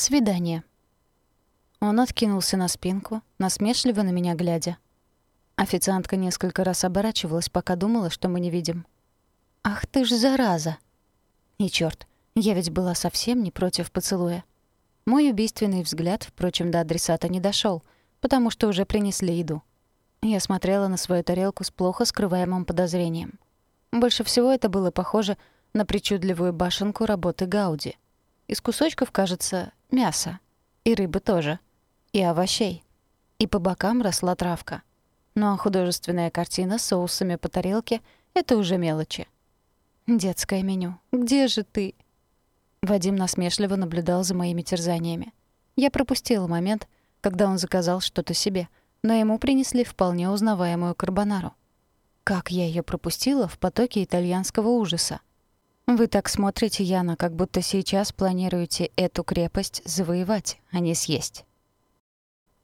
Свидание. Он откинулся на спинку, насмешливо на меня глядя. Официантка несколько раз оборачивалась, пока думала, что мы не видим. «Ах ты ж зараза!» И чёрт, я ведь была совсем не против поцелуя. Мой убийственный взгляд, впрочем, до адресата не дошёл, потому что уже принесли еду. Я смотрела на свою тарелку с плохо скрываемым подозрением. Больше всего это было похоже на причудливую башенку работы Гауди. Из кусочков, кажется, мясо. И рыбы тоже. И овощей. И по бокам росла травка. Ну а художественная картина с соусами по тарелке — это уже мелочи. «Детское меню. Где же ты?» Вадим насмешливо наблюдал за моими терзаниями. Я пропустила момент, когда он заказал что-то себе, но ему принесли вполне узнаваемую карбонару. Как я ее пропустила в потоке итальянского ужаса? Вы так смотрите, Яна, как будто сейчас планируете эту крепость завоевать, а не съесть.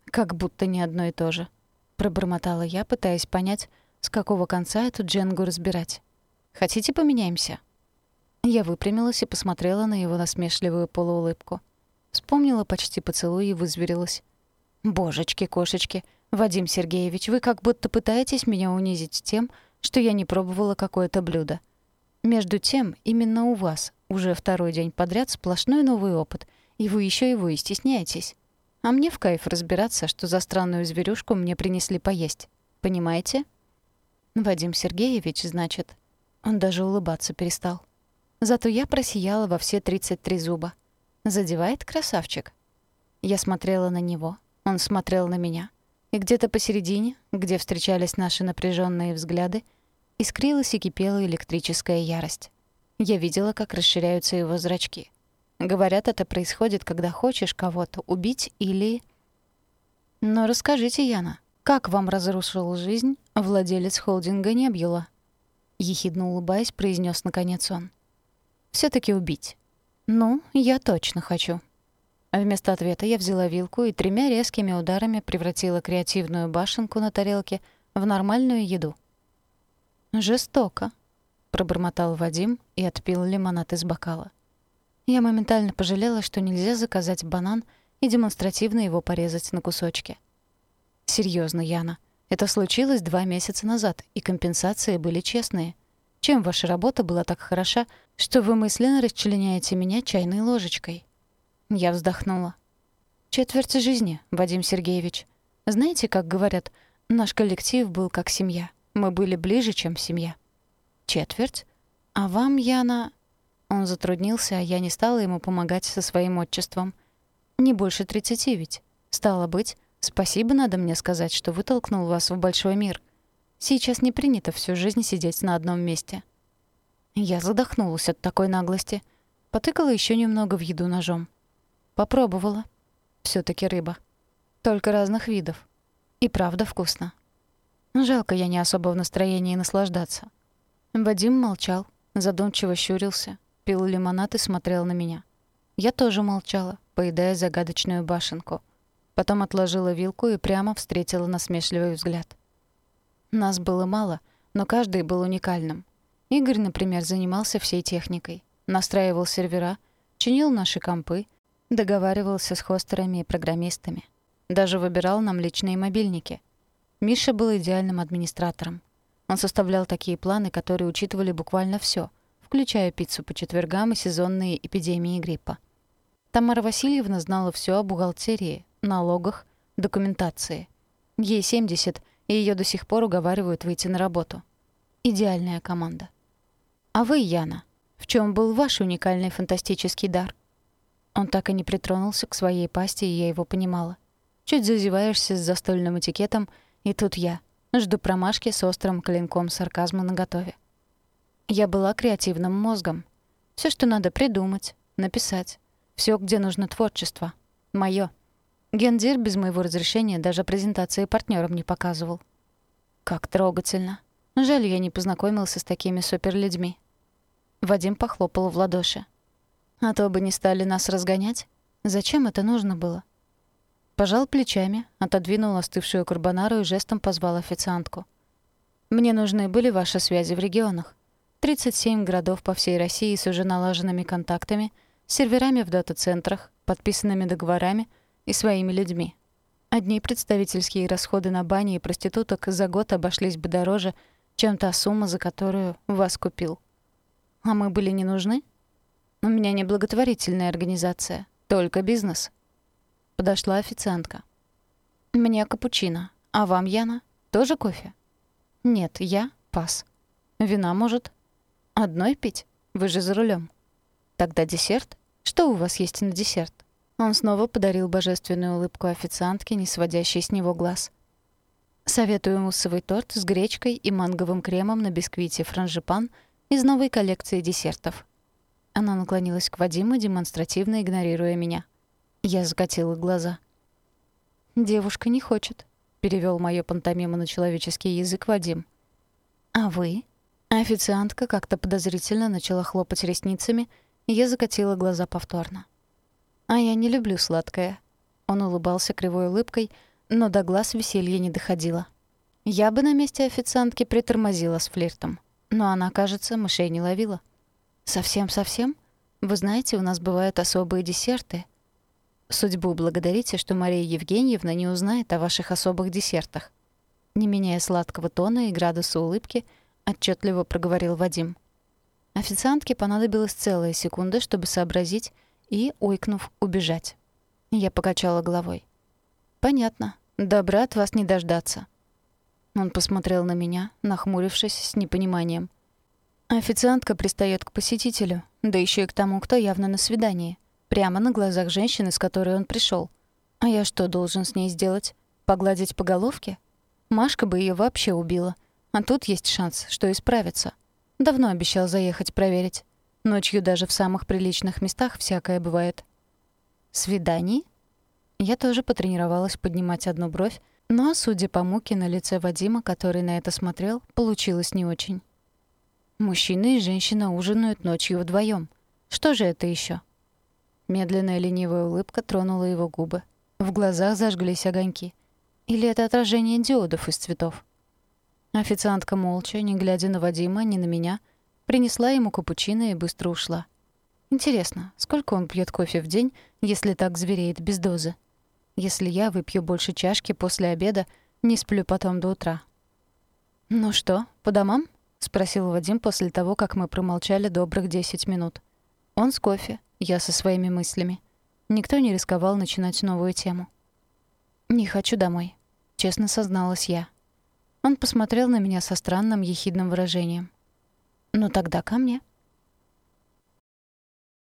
Как будто не одно и то же. Пробормотала я, пытаясь понять, с какого конца эту дженгу разбирать. «Хотите, поменяемся?» Я выпрямилась и посмотрела на его насмешливую полуулыбку. Вспомнила почти поцелуй и вызверилась. «Божечки-кошечки, Вадим Сергеевич, вы как будто пытаетесь меня унизить тем, что я не пробовала какое-то блюдо. Между тем, именно у вас уже второй день подряд сплошной новый опыт, и вы еще его и стесняетесь. А мне в кайф разбираться, что за странную зверюшку мне принесли поесть. Понимаете? Вадим Сергеевич, значит. Он даже улыбаться перестал. Зато я просияла во все 33 зуба. Задевает красавчик. Я смотрела на него, он смотрел на меня. И где-то посередине, где встречались наши напряженные взгляды, искрилась и кипела электрическая ярость. Я видела, как расширяются его зрачки. Говорят, это происходит, когда хочешь кого-то убить или... Но расскажите, Яна, как вам разрушил жизнь владелец холдинга Небьюла? Ехидно улыбаясь, произнес наконец он. все таки убить. Ну, я точно хочу. А вместо ответа я взяла вилку и тремя резкими ударами превратила креативную башенку на тарелке в нормальную еду. «Жестоко», — пробормотал Вадим и отпил лимонад из бокала. Я моментально пожалела, что нельзя заказать банан и демонстративно его порезать на кусочки. Серьезно, Яна, это случилось два месяца назад, и компенсации были честные. Чем ваша работа была так хороша, что вы мысленно расчленяете меня чайной ложечкой? Я вздохнула. Четверть жизни, Вадим Сергеевич. Знаете, как говорят, наш коллектив был как семья. Мы были ближе, чем семья. Четверть? А вам, Яна, он затруднился, а я не стала ему помогать со своим отчеством. Не больше тридцати ведь. Стало быть, спасибо надо мне сказать, что вытолкнул вас в большой мир. Сейчас не принято всю жизнь сидеть на одном месте. Я задохнулась от такой наглости. Потыкала еще немного в еду ножом. Попробовала. все таки рыба. Только разных видов. И правда вкусно. Жалко, я не особо в настроении наслаждаться. Вадим молчал, задумчиво щурился, пил лимонад и смотрел на меня. Я тоже молчала, поедая загадочную башенку. Потом отложила вилку и прямо встретила насмешливый взгляд. Нас было мало, но каждый был уникальным. Игорь, например, занимался всей техникой. Настраивал сервера, чинил наши компы, договаривался с хостерами и программистами. Даже выбирал нам личные мобильники. Миша был идеальным администратором. Он составлял такие планы, которые учитывали буквально все — включая пиццу по четвергам и сезонные эпидемии гриппа. Тамара Васильевна знала все о бухгалтерии, налогах, документации. Ей 70, и ее до сих пор уговаривают выйти на работу. Идеальная команда. А вы, Яна, в чем был ваш уникальный фантастический дар? Он так и не притронулся к своей пасти, и я его понимала. Чуть зазеваешься с застольным этикетом, и тут я. Жду промашки с острым клинком сарказма наготове. Я была креативным мозгом. Все, что надо придумать, написать. все, где нужно творчество. Моё. Гендир без моего разрешения даже презентации партнерам не показывал. Как трогательно. Жаль, я не познакомился с такими суперлюдьми. Вадим похлопал в ладоши. А то бы не стали нас разгонять. Зачем это нужно было? Пожал плечами, отодвинул остывшую карбонару и жестом позвал официантку. «Мне нужны были ваши связи в регионах. 37 городов по всей России с уже налаженными контактами, серверами в дата-центрах, подписанными договорами и своими людьми. Одни представительские расходы на бани и проституток за год обошлись бы дороже, чем та сумма, за которую вас купил. А мы были не нужны? У меня не благотворительная организация, только бизнес. Подошла официантка. Мне капучино. А вам, Яна, тоже кофе? Нет, я пас. Вина, может? Одной пить? Вы же за рулем. Тогда десерт? Что у вас есть на десерт? Он снова подарил божественную улыбку официантке, не сводящей с него глаз. Советую муссовый торт с гречкой и манговым кремом на бисквите франжипан из новой коллекции десертов. Она наклонилась к Вадиму, демонстративно игнорируя меня. Я закатила глаза. «Девушка не хочет», — перевёл моё пантомиму на человеческий язык Вадим. «А вы?» Официантка как-то подозрительно начала хлопать ресницами, и я закатила глаза повторно. «А я не люблю сладкое». Он улыбался кривой улыбкой, но до глаз веселья не доходило. Я бы на месте официантки притормозила с флиртом, но она, кажется, мышей не ловила. «Совсем-совсем? Вы знаете, у нас бывают особые десерты», Судьбу благодарите, что Мария Евгеньевна не узнает о ваших особых десертах. Не меняя сладкого тона и градуса улыбки, отчетливо проговорил Вадим. Официантке понадобилась целая секунда, чтобы сообразить и, ойкнув, убежать. Я покачала головой. «Понятно. Добра от вас не дождаться». Он посмотрел на меня, нахмурившись с непониманием. Официантка пристает к посетителю, да еще и к тому, кто явно на свидании. Прямо на глазах женщины, с которой он пришел. А я что должен с ней сделать? Погладить по головке? Машка бы ее вообще убила. А тут есть шанс, что исправится. Давно обещал заехать проверить. Ночью даже в самых приличных местах всякое бывает. Свиданий? Я тоже потренировалась поднимать одну бровь, но, судя по муке на лице Вадима, который на это смотрел, получилось не очень. Мужчина и женщина ужинают ночью вдвоем. Что же это еще? Медленная ленивая улыбка тронула его губы. В глазах зажглись огоньки. Или это отражение диодов из цветов? Официантка молча, не глядя на Вадима, ни на меня, принесла ему капучино и быстро ушла. Интересно, сколько он пьет кофе в день, если так звереет без дозы? Если я выпью больше чашки после обеда, не сплю потом до утра. «Ну что, по домам?» — спросил Вадим после того, как мы промолчали добрых 10 минут. Он с кофе, я со своими мыслями. Никто не рисковал начинать новую тему. «Не хочу домой», — честно созналась я. Он посмотрел на меня со странным ехидным выражением. «Ну тогда ко мне».